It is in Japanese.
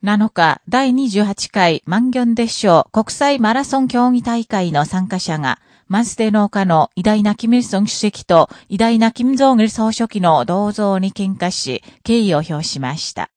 7日、第28回万元列賞国際マラソン競技大会の参加者が、マスデ農家の偉大なキム・イルソン主席と偉大なキム・ジョン・ル総書記の銅像に喧嘩し、敬意を表しました。